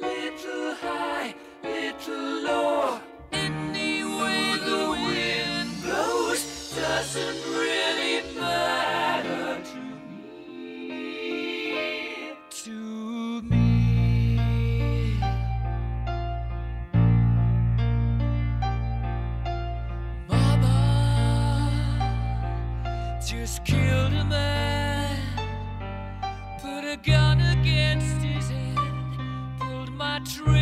little high, little low. The wind blows doesn't really matter to me. To me. Mama just killed a man, put a gun pulled